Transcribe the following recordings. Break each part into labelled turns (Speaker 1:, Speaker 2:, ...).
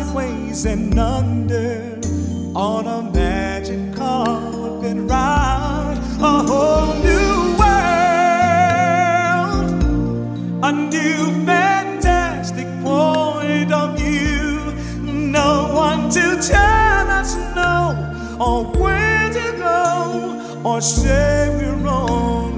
Speaker 1: sideways and under on a magic car ride, a whole new world, a new fantastic point of view. No one to tell us no or where to go or say we're
Speaker 2: wrong.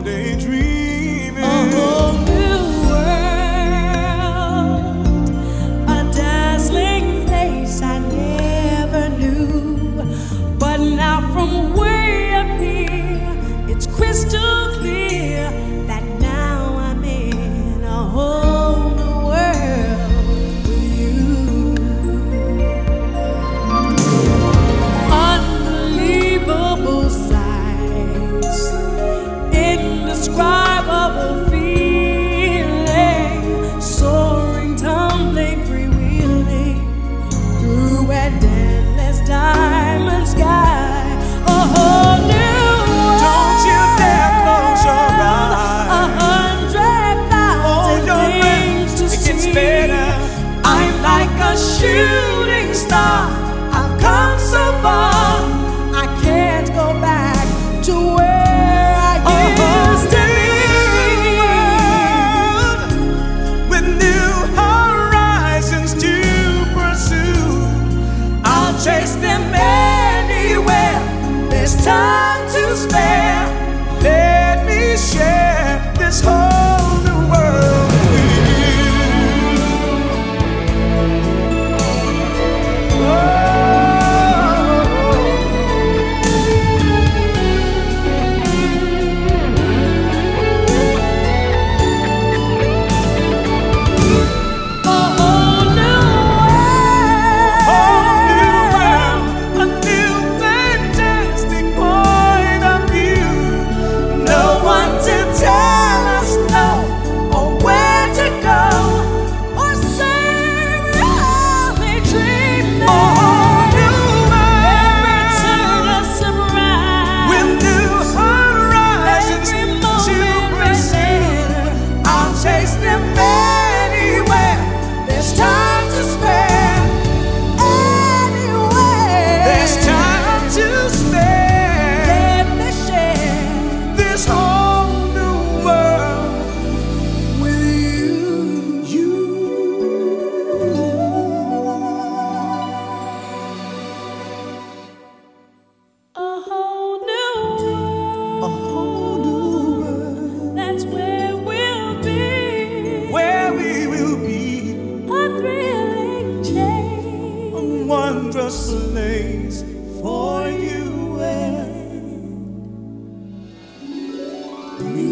Speaker 1: space. wondrous place for you and me.